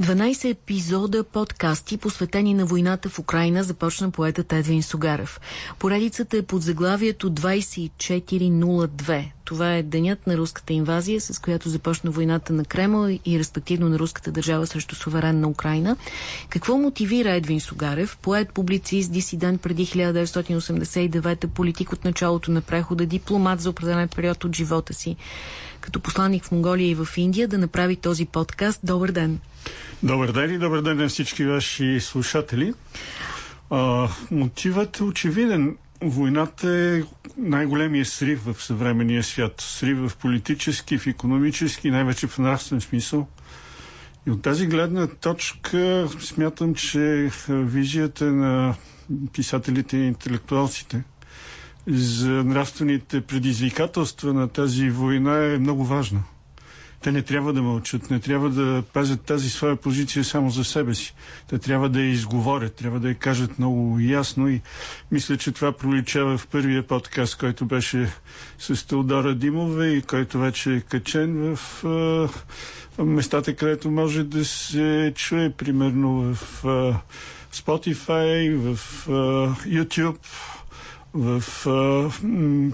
12 епизода подкасти, посветени на войната в Украина, започна поетът Едвин Сугарев. Поредицата е под заглавието 2402. Това е денят на руската инвазия, с която започна войната на Кремъл и респективно на руската държава срещу суверенна Украина. Какво мотивира Едвин Сугарев, поет, публицист, дисидент преди 1989, политик от началото на прехода, дипломат за определен период от живота си, като посланник в Монголия и в Индия, да направи този подкаст? Добър ден! Добър ден и добър ден на всички ваши слушатели. А, мотивът е очевиден. Войната е най-големия срив в съвременния свят. Срив в политически, в економически, най-вече в нравствен смисъл. И от тази гледна точка смятам, че визията на писателите и интелектуалците за нравствените предизвикателства на тази война е много важна. Те не трябва да мълчат, не трябва да пазят тази своя позиция само за себе си. Те трябва да я изговорят, трябва да я кажат много ясно и мисля, че това проличава в първия подкаст, който беше с Теодора Димова и който вече е качен в а, местата, където може да се чуе, примерно в а, Spotify, в а, YouTube, в uh,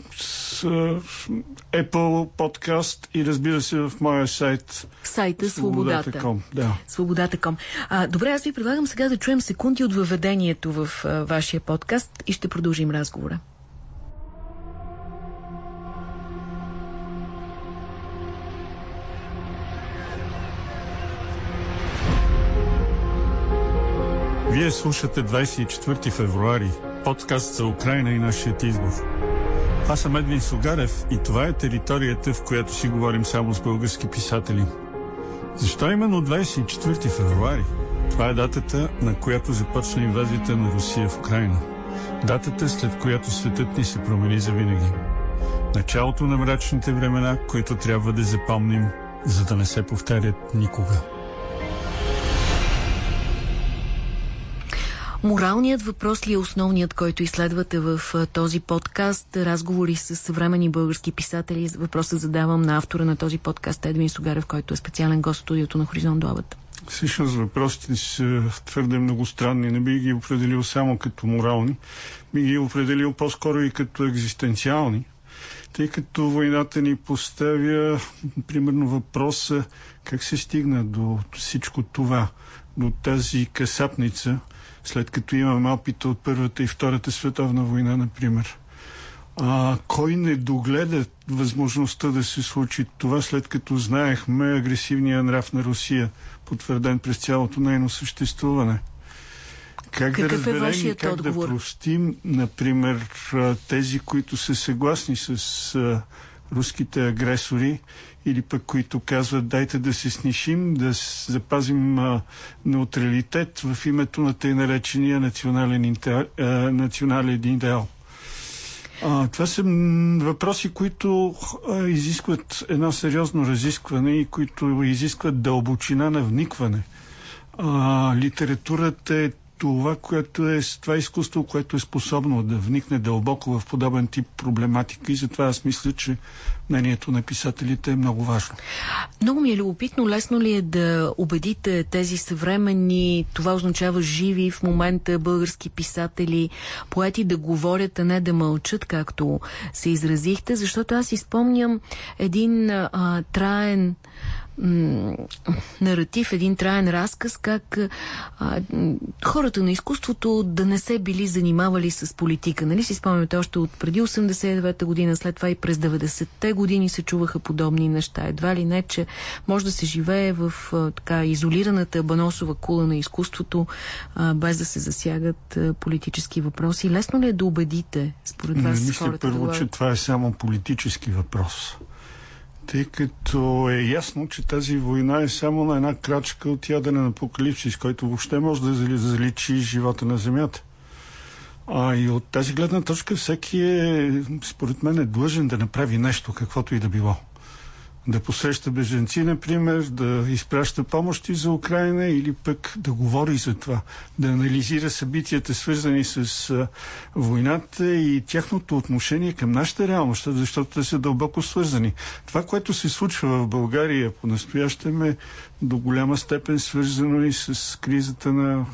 Apple подкаст и разбира се в моя сайт. Сайта Свободата. Свободата.com. Да. Свободата.com. А, добре, аз ви предлагам сега да чуем секунди от въведението в а, вашия подкаст и ще продължим разговора. Вие слушате 24 февруари подкаст за Украина и нашият избор. Аз съм Едвин Сугарев и това е територията, в която си говорим само с български писатели. Защо именно 24 февруари? Това е датата, на която започна инвазията на Русия в Украина. Датата, след която светът ни се промени за винаги. Началото на мрачните времена, които трябва да запомним, за да не се повтарят никога. Моралният въпрос ли е основният, който изследвате в този подкаст? Разговори с съвремени български писатели. Въпроса задавам на автора на този подкаст Едвин Сугарев, който е специален гост в студиото на Хоризонт Дуабата. Всъщност въпросите са твърде много странни. Не би ги определил само като морални. Би ги определил по-скоро и като екзистенциални. Тъй като войната ни поставя, примерно, въпроса как се стигна до всичко това, до тази касапница – след като имам опит от Първата и Втората световна война, например. А, кой не догледа възможността да се случи това, след като знаехме агресивния нрав на Русия, потвърден през цялото нейно съществуване? Как Какъв да е разберем е и как отговор? да простим, например, тези, които са съгласни с руските агресори или пък които казват дайте да се снишим, да запазим а, неутралитет в името на тъй наречения национален, интер, а, национален идеал. А, това са въпроси, които а, изискват едно сериозно разискване и които изискват дълбочина на вникване. А, литературата е това, което е това изкуство, което е способно да вникне дълбоко в подобен тип проблематика и затова аз мисля, че мнението на писателите е много важно. Много ми е любопитно, лесно ли е да убедите тези съвременни, това означава живи в момента български писатели, поети да говорят, а не да мълчат, както се изразихте, защото аз изпомням един а, траен наратив, един траен разказ, как а, хората на изкуството да не се били занимавали с политика. Нали си спомняте още от преди 89-та година, след това и през 90-те години се чуваха подобни неща. Едва ли не, че може да се живее в а, така изолираната баносова кула на изкуството, а, без да се засягат а, политически въпроси. Лесно ли е да убедите, според вас, Не, мисля хората първо, да че това е само политически въпрос тъй като е ясно, че тази война е само на една крачка от яден апокалипсис, който въобще може да заличи живота на Земята. А и от тази гледна точка всеки е, според мен, е длъжен да направи нещо, каквото и да било. Да посреща беженци, например, да изпраща помощи за Украина или пък да говори за това, да анализира събитията, свързани с а, войната и тяхното отношение към нашата реалност, защото те са дълбоко свързани. Това, което се случва в България по-настоящем е до голяма степен свързано и с кризата на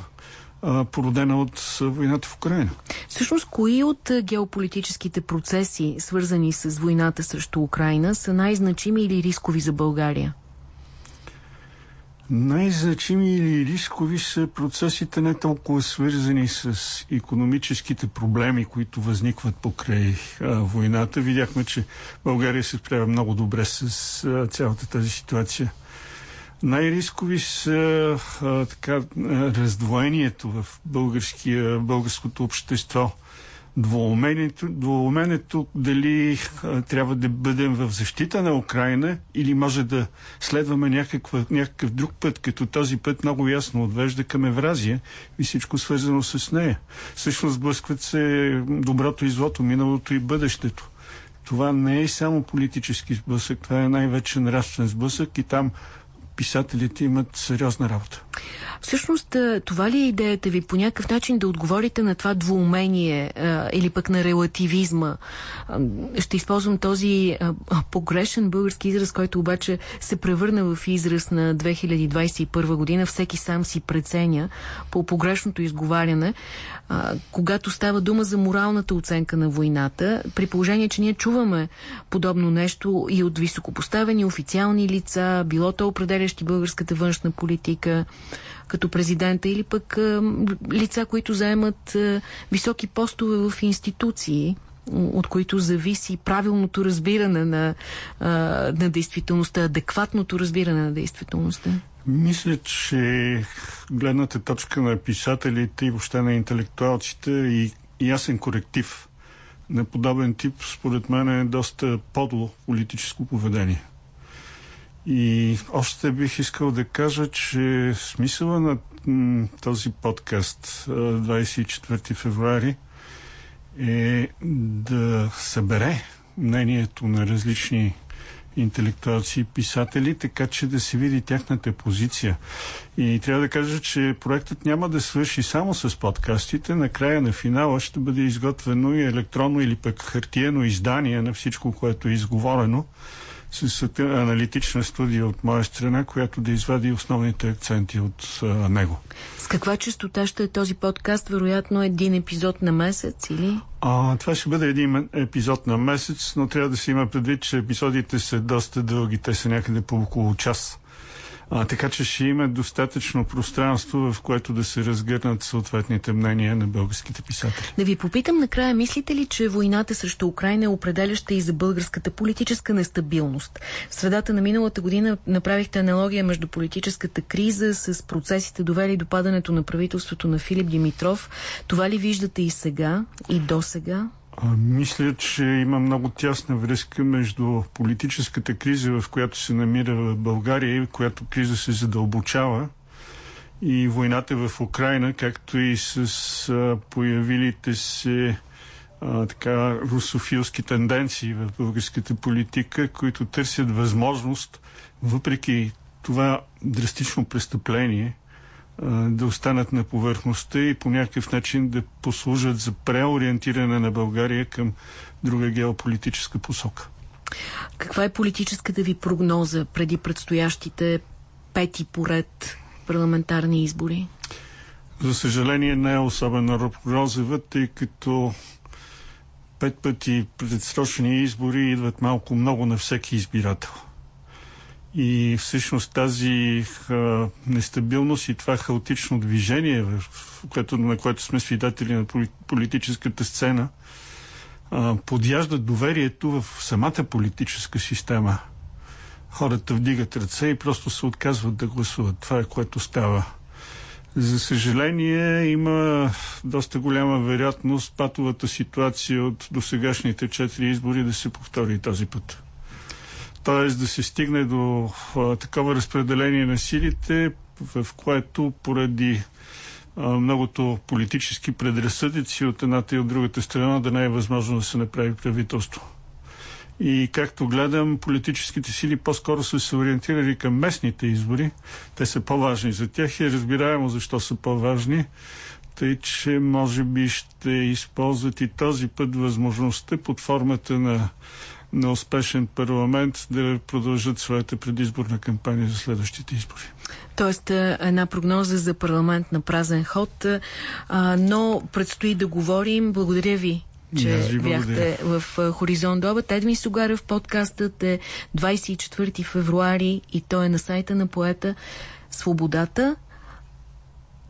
породена от войната в Украина. Всъщност, кои от геополитическите процеси, свързани с войната срещу Украина, са най-значими или рискови за България? Най-значими или рискови са процесите не толкова свързани с економическите проблеми, които възникват покрай а, войната. Видяхме, че България се справя много добре с а, цялата тази ситуация. Най-рискови са а, така, раздвоението в българското общество. Двоуменето, двоуменето дали а, трябва да бъдем в защита на Украина или може да следваме някаква, някакъв друг път, като този път много ясно отвежда към Евразия и всичко свързано с нея. Всъщност сблъскват се доброто и злото, миналото и бъдещето. Това не е само политически сблъсък, това е най-вече нравствен сблъсък и там писателите имат сериозна работа. Всъщност, това ли е идеята ви по някакъв начин да отговорите на това двоумение а, или пък на релативизма? А, ще използвам този а, погрешен български израз, който обаче се превърна в израз на 2021 година. Всеки сам си преценя по погрешното изговаряне, а, когато става дума за моралната оценка на войната, при положение, че ние чуваме подобно нещо и от високопоставени официални лица, било то определящи българската външна политика, като президента или пък лица, които заемат високи постове в институции, от които зависи правилното разбиране на, на действителността, адекватното разбиране на действителността? Мисля, че гледната точка на писателите и въобще на интелектуалците и ясен коректив на подобен тип, според мен е доста подло политическо поведение. И още бих искал да кажа, че смисъла на този подкаст 24 февруари е да събере мнението на различни интелектуалци и писатели, така че да се види тяхната позиция. И трябва да кажа, че проектът няма да свърши само с подкастите. Накрая на финала ще бъде изготвено и електронно или пък хартиено издание на всичко, което е изговорено с аналитична студия от моя страна, която да извади основните акценти от а, него. С каква частота ще е този подкаст? Вероятно един епизод на месец или? А, това ще бъде един епизод на месец, но трябва да се има предвид, че епизодите са доста дълги. Те са някъде по около час. А, така че ще има достатъчно пространство, в което да се разгърнат съответните мнения на българските писатели. Да ви попитам накрая, мислите ли, че войната срещу Украина е определяща и за българската политическа нестабилност? В средата на миналата година направихте аналогия между политическата криза с процесите довели до падането на правителството на Филип Димитров. Това ли виждате и сега, и до сега? А, мисля, че има много тясна връзка между политическата криза, в която се намира в България и която криза се задълбочава и войната в Украина, както и с а, появилите се а, така русофилски тенденции в българската политика, които търсят възможност, въпреки това драстично престъпление, да останат на повърхността и по някакъв начин да послужат за преориентиране на България към друга геополитическа посока. Каква е политическата ви прогноза преди предстоящите пети поред парламентарни избори? За съжаление не е особено прогнозова, тъй като пет пъти предсрочни избори идват малко много на всеки избирател. И всъщност тази а, нестабилност и това хаотично движение, което, на което сме свидетели на политическата сцена, а, подяждат доверието в самата политическа система. Хората вдигат ръце и просто се отказват да гласуват. Това е което става. За съжаление, има доста голяма вероятност патовата ситуация от досегашните четири избори да се повтори този път т.е. да се стигне до а, такова разпределение на силите, в което поради а, многото политически предразсъдици от едната и от другата страна да не е възможно да се направи правителство. И както гледам, политическите сили по-скоро са се ориентирали към местните избори. Те са по-важни за тях и е разбираемо защо са по-важни. Тъй, че може би ще използват и този път възможността под формата на, на успешен парламент да продължат своята предизборна кампания за следващите избори. Тоест една прогноза за парламент на празен ход, но предстои да говорим. Благодаря ви че бяхте в Хоризонт до обед. Едвин Сугарев, подкастът е 24 февруари и той е на сайта на поета Свободата.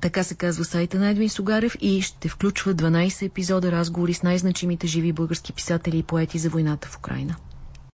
Така се казва сайта на Едвин Сугарев и ще включва 12 епизода разговори с най-значимите живи български писатели и поети за войната в Украина.